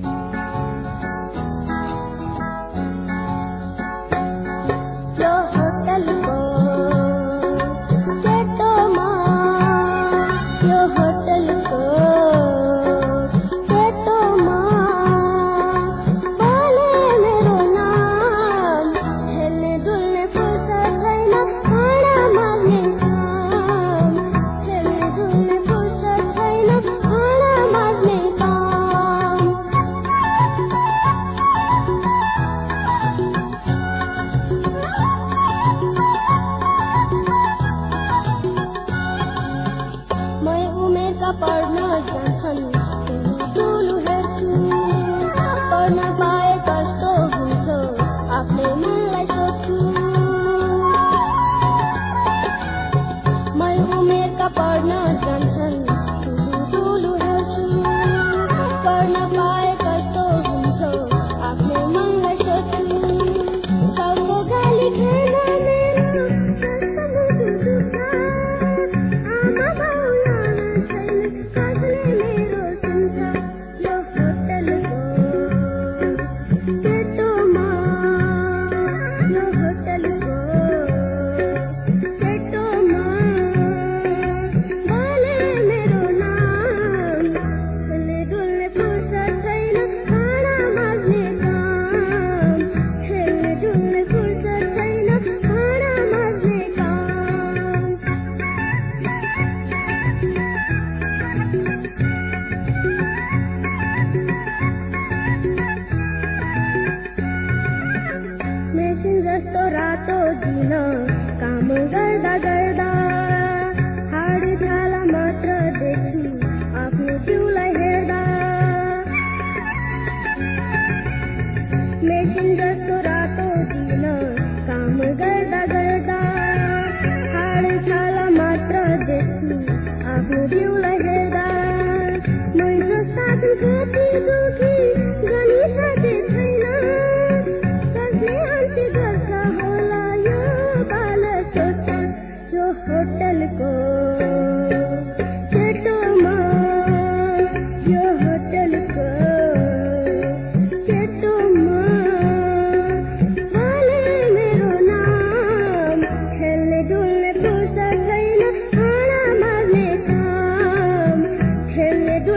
यो Up.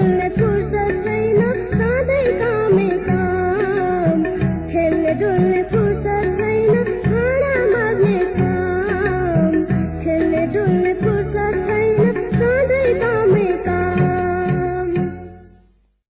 جنة